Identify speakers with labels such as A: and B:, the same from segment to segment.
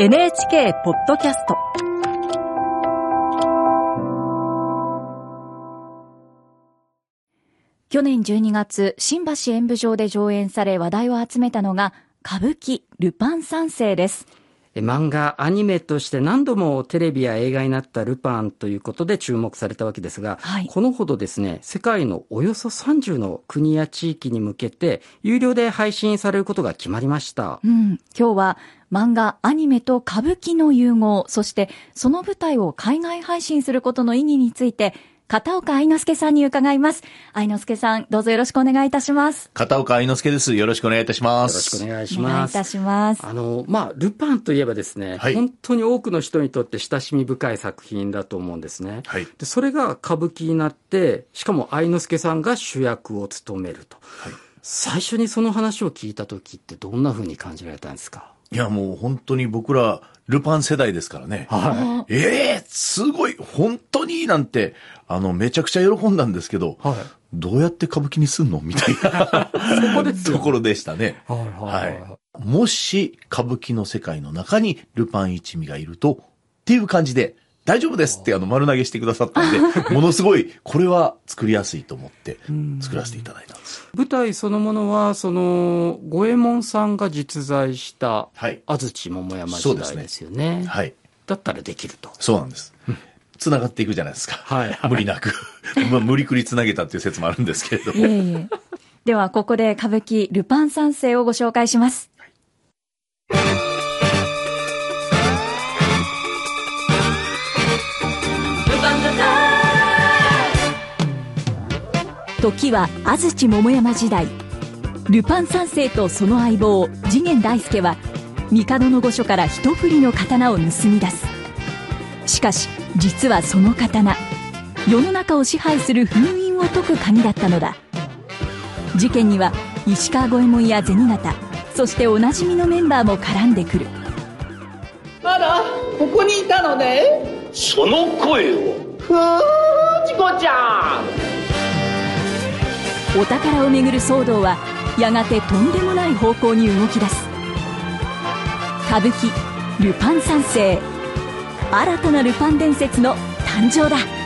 A: NHK ポッドキャスト。去年12月新橋演舞場で上演され話題を集めたのが歌舞伎ルパン三世です。
B: 漫画、アニメとして何度もテレビや映画になったルパンということで注目されたわけですが、はい、このほどですね、世界のおよそ30の国や地域に向けて、有料で配信されることが決まりました。
A: うん、今日は漫画、アニメと歌舞伎の融合、そしてその舞台を海外配信することの意義について、片岡愛之助さんに伺います。愛之助さん、どうぞよろしくお願いいたします。
C: 片岡愛之助です。よろしくお願いいたします。
B: よろしくお願いします。お
A: 願いいたします。
B: あの、まあ、ルパンといえばですね、はい、本当に多くの人にとって親しみ深い作品だと思うんですね。はい、でそれが歌舞伎になって、しかも愛之助さんが主役を務めると。はい、最初にその話を聞いた時ってどんな風に感じられたんですか？
C: いや、もう本当に僕ら、ルパン世代ですからね。はい。ええー、すごい、本当になんて、あの、めちゃくちゃ喜んだんですけど、はい。どうやって歌舞伎にすんのみたいな そこですところでしたね。はい、はい、はい。もし、歌舞伎の世界の中にルパン一味がいると、っていう感じで、大丈夫ですってあの丸投げしてくださったんで、ものすごい、これは作りやすいと思って作らせていただいたんです。
B: 舞台そのものは、その、五右衛門さんが実在した、安土桃山時代ですよね。ねはい。だったらできると。
C: そうなんです。つながっていくじゃないですか。はい。無理なく。まあ、無理くりつなげたっていう説もあるんですけれども。いえいえ
A: では、ここで歌舞伎ルパン三世をご紹介します。時は安土桃山時代。ルパン三世とその相棒次元大介は帝の御所から一振りの刀を盗み出す。しかし実はその刀世の中を支配する封印を解く鍵だったのだ。事件には石川五右衛門や銭形そしておなじみのメンバーも絡んでくる。
D: あらここにいたのね。
E: その声を。
D: ふーチコちゃん
A: お宝をめぐる騒動はやがてとんでもない方向に動き出す。歌舞伎「ルパン三世」新たなルパン伝説の誕生だ。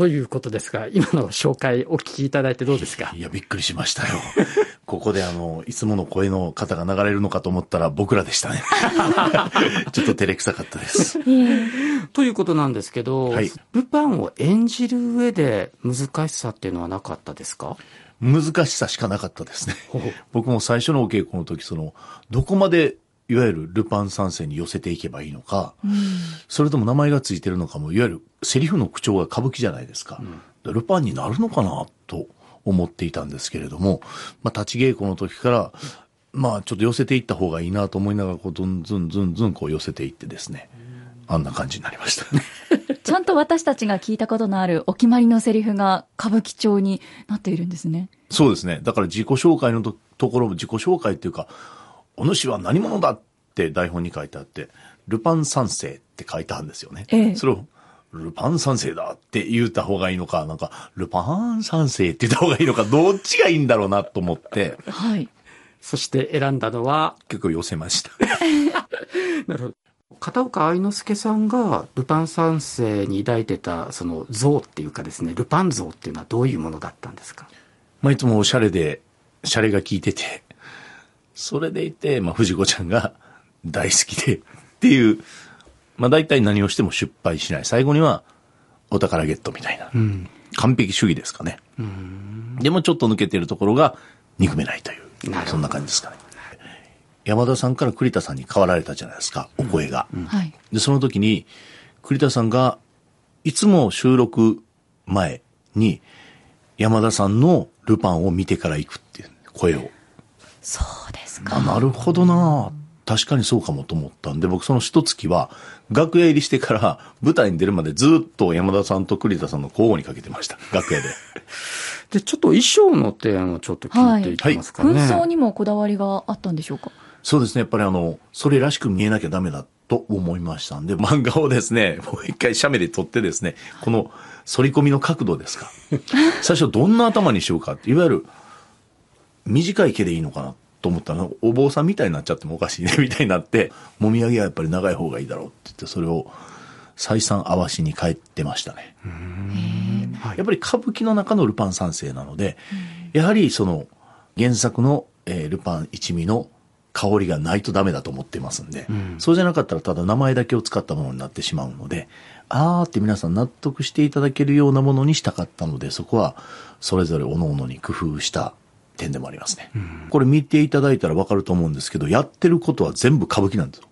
B: ということですが、今の紹介お聞きいただいてどうですか？
C: いや、びっくりしましたよ。ここであの、いつもの声の方が流れるのかと思ったら僕らでしたね。ちょっと照れくさかったです。
B: ということなんですけど、はい、ルパンを演じる上で難しさっていうのはなかったですか？
C: 難しさしかなかったですね。僕も最初のお稽古の時、その、どこまでいわゆるルパン三世に寄せていけばいいのか、うん、それとも名前がついてるのかも、いわゆるセリフの口調が歌舞伎じゃないですか。うん、ルパンになるのかなと思っていたんですけれども、まあ、立ち稽古の時から、まあ、ちょっと寄せていった方がいいなと思いながら、こう、ずんずんずんずんこう寄せていってですね、あんな感じになりました。
A: ちゃんと私たちが聞いたことのあるお決まりのセリフが歌舞伎調になっているんですね。
C: そうですね。だから自己紹介のところも自己紹介っていうか、お主は何者だって台本に書いてあって、ルパン三世って書いてあるんですよね。ええ、それを、ルパン三世だって言った方がいいのか、なんか、ルパン三世って言った方がいいのか、どっちがいいんだろうなと思って。はい。
B: そして選んだのは
C: 結構寄せました。
B: なるほど。片岡愛之助さんがルパン三世に抱いてたその像っていうかですね、ルパン像っていうのはどういうものだったんですか？
C: まあいつもおしゃれで、シャレが効いてて、それでいて、まあ藤子ちゃんが 大好きでっていう、まあ大体何をしても失敗しない。最後にはお宝ゲットみたいな。うん、完璧主義ですかね。でもちょっと抜けてるところが憎めないという。そんな感じですかね。山田さんから栗田さんに変わられたじゃないですか、お声が。うんうん、で、その時に、栗田さんが、いつも収録前に、山田さんのルパンを見てから行くっていう声を。
A: そうですか。
C: なるほどな確かにそうかもと思ったんで、僕その一月は、楽屋入りしてから舞台に出るまでずっと山田さんと栗田さんの交互にかけてました。楽屋で。
B: で、ちょっと衣装の点をちょっと聞いていきますかね。
A: はい、紛争にもこだわりがあったんでしょうか？
C: そうですね。やっぱりあの、それらしく見えなきゃダメだと思いましたんで、漫画をですね、もう一回写メで撮ってですね、この反り込みの角度ですか。最初どんな頭にしようかって、いわゆる、短い毛でいいのかなと思ったら、お坊さんみたいになっちゃってもおかしいね、みたいになって、もみあげはやっぱり長い方がいいだろうって言って、それを再三合わしに帰ってましたね。やっぱり歌舞伎の中のルパン三世なので、やはりその原作の、えー、ルパン一味の香りがないとダメだと思ってますんで、うん、そうじゃなかったらただ名前だけを使ったものになってしまうので、あーって皆さん納得していただけるようなものにしたかったので、そこはそれぞれ各々に工夫した点でもありますね。うん、これ見ていただいたらわかると思うんですけど、やってることは全部歌舞伎なんですよ。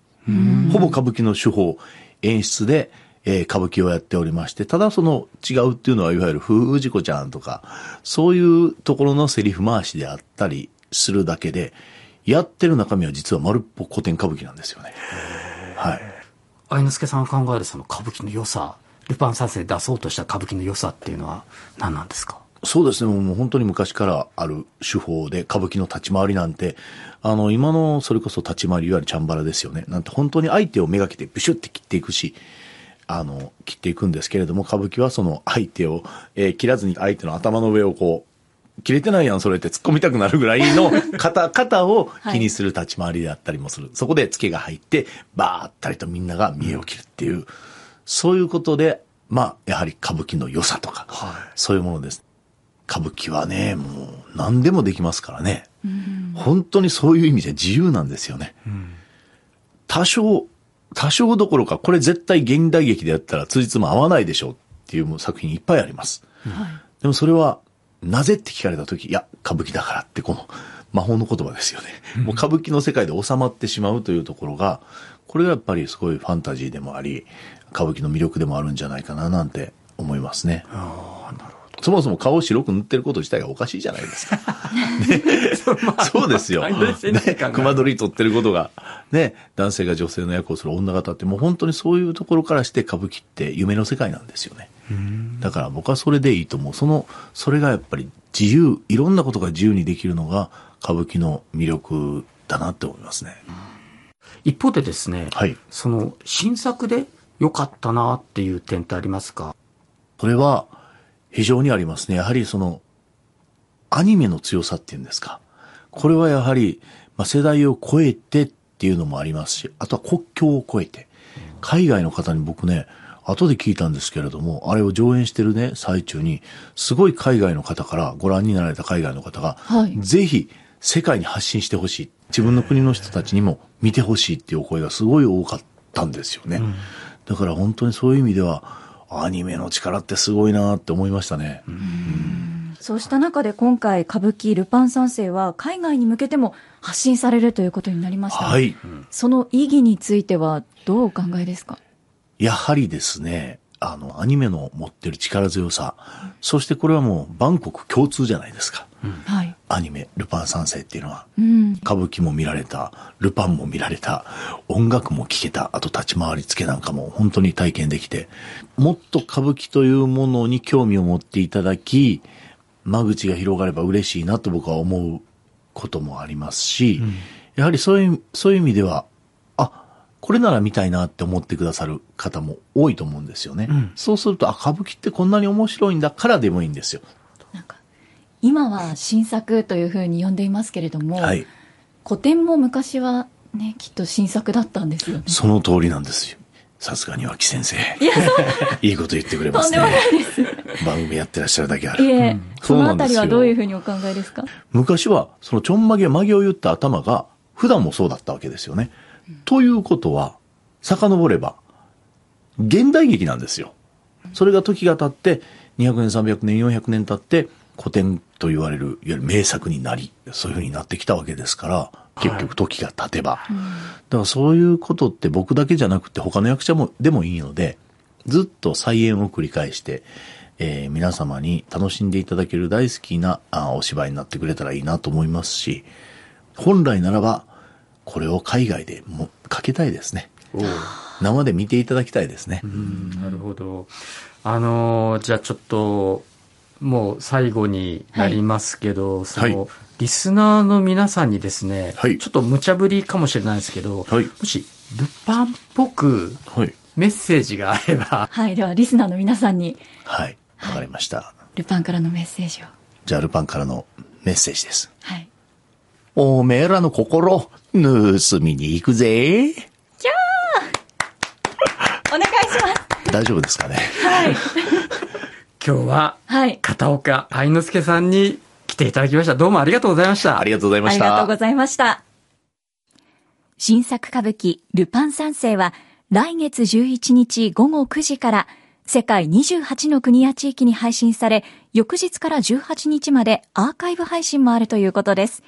C: ほぼ歌舞伎の手法、演出で、えー、歌舞伎をやっておりまして、ただその違うっていうのは、いわゆる藤子ちゃんとか、そういうところのセリフ回しであったりするだけで、やってる中身は実は丸っぽ古典歌舞伎なんですよね。はい。
B: 愛之助さんが考えるその歌舞伎の良さ、ルパン三世出そうとした歌舞伎の良さっていうのは何なんですか？
C: そうですね。もう本当に昔からある手法で、歌舞伎の立ち回りなんて、あの、今のそれこそ立ち回り、いわゆるチャンバラですよね。なんて本当に相手をめがけてブシュって切っていくし、あの、切っていくんですけれども、歌舞伎はその相手を、えー、切らずに相手の頭の上をこう、切れてないやん、それって突っ込みたくなるぐらいの 肩、肩を気にする立ち回りであったりもする。はい、そこで付けが入って、バーったりとみんなが見栄を切るっていう、うん、そういうことで、まあ、やはり歌舞伎の良さとか、はい、そういうものです。歌舞伎はね、もう何でもできますからね。うん、本当にそういう意味で自由なんですよね。うん、多少多少どころか、これ絶対現代劇でやったら通じも合わないでしょうっていう作品いっぱいあります。はい、でもそれは、なぜって聞かれた時、いや、歌舞伎だからってこの魔法の言葉ですよね。もう歌舞伎の世界で収まってしまうというところが、これがやっぱりすごいファンタジーでもあり、歌舞伎の魅力でもあるんじゃないかななんて思いますね。そもそも顔を白く塗ってること自体がおかしいじゃないですか。ね、そうですよ。ね、熊取り取ってることが、ね、男性が女性の役をする女方って、もう本当にそういうところからして歌舞伎って夢の世界なんですよね。だから僕はそれでいいと思う。その、それがやっぱり自由、いろんなことが自由にできるのが歌舞伎の魅力だなって思いますね。
B: 一方でですね、はい、その新作で良かったなっていう点ってありますか？
C: それは、非常にありますね。やはりその、アニメの強さっていうんですか。これはやはり、まあ、世代を超えてっていうのもありますし、あとは国境を超えて。海外の方に僕ね、後で聞いたんですけれども、あれを上演してるね、最中に、すごい海外の方から、ご覧になられた海外の方が、はい、ぜひ世界に発信してほしい。自分の国の人たちにも見てほしいっていうお声がすごい多かったんですよね。うん、だから本当にそういう意味では、アニメの力ってすごいなって思いましたね。
A: そうした中で今回歌舞伎ルパン三世は海外に向けても発信されるということになりました、
C: はい。
A: その意義についてはどうお考えですか？
C: やはりですね、あの、アニメの持ってる力強さ、そしてこれはもう万国共通じゃないですか。はい。アニメ、ルパン三世っていうのは、うん、歌舞伎も見られた、ルパンも見られた、音楽も聴けた、あと立ち回り付けなんかも本当に体験できて、もっと歌舞伎というものに興味を持っていただき、間口が広がれば嬉しいなと僕は思うこともありますし、うん、やはりそういう、そういう意味では、あ、これなら見たいなって思ってくださる方も多いと思うんですよね。うん、そうすると、あ、歌舞伎ってこんなに面白いんだからでもいいんですよ。
A: 今は新作というふうに呼んでいますけれども、はい、古典も昔はね、きっと新作だったんですよね。
C: その通りなんですよ。さすがに脇先生。いや、いいこと言ってくれますね。番組やってらっしゃるだけある。
A: うん、そのあたりはどういうふうにお考えですか？
C: 昔は、そのちょんまげ、まげを言った頭が、普段もそうだったわけですよね。うん、ということは、遡れば、現代劇なんですよ。それが時が経って、200年、300年、400年経って、古典と言われる、いわゆる名作になり、そういうふうになってきたわけですから、結局時が経てば。はい、だからそういうことって僕だけじゃなくて他の役者もでもいいので、ずっと再演を繰り返して、えー、皆様に楽しんでいただける大好きなあお芝居になってくれたらいいなと思いますし、本来ならば、これを海外でもかけたいですね。生で見ていただきたいですね。
B: なるほど。あのー、じゃあちょっと、もう最後になりますけど、はい、その、はい、リスナーの皆さんにですね、はい、ちょっと無茶ぶりかもしれないですけど、もし、ルパンっぽく、メッセージがあれば。
A: はい、ではリスナーの皆さんに。
C: はい、わかりました。
A: ルパンからのメッセージを。
C: じゃあ、ルパンからのメッセージです。はい。おめえらの心、盗みに行くぜ。キャ
A: ー お願いします。
C: 大丈夫ですかね。
A: はい。
B: 今日は、はい。片岡愛之助さんに来ていただきました。どうもありがとうございました。
C: ありがとうございました。
A: ありがとうございました。新作歌舞伎、ルパン三世は、来月11日午後9時から、世界28の国や地域に配信され、翌日から18日までアーカイブ配信もあるということです。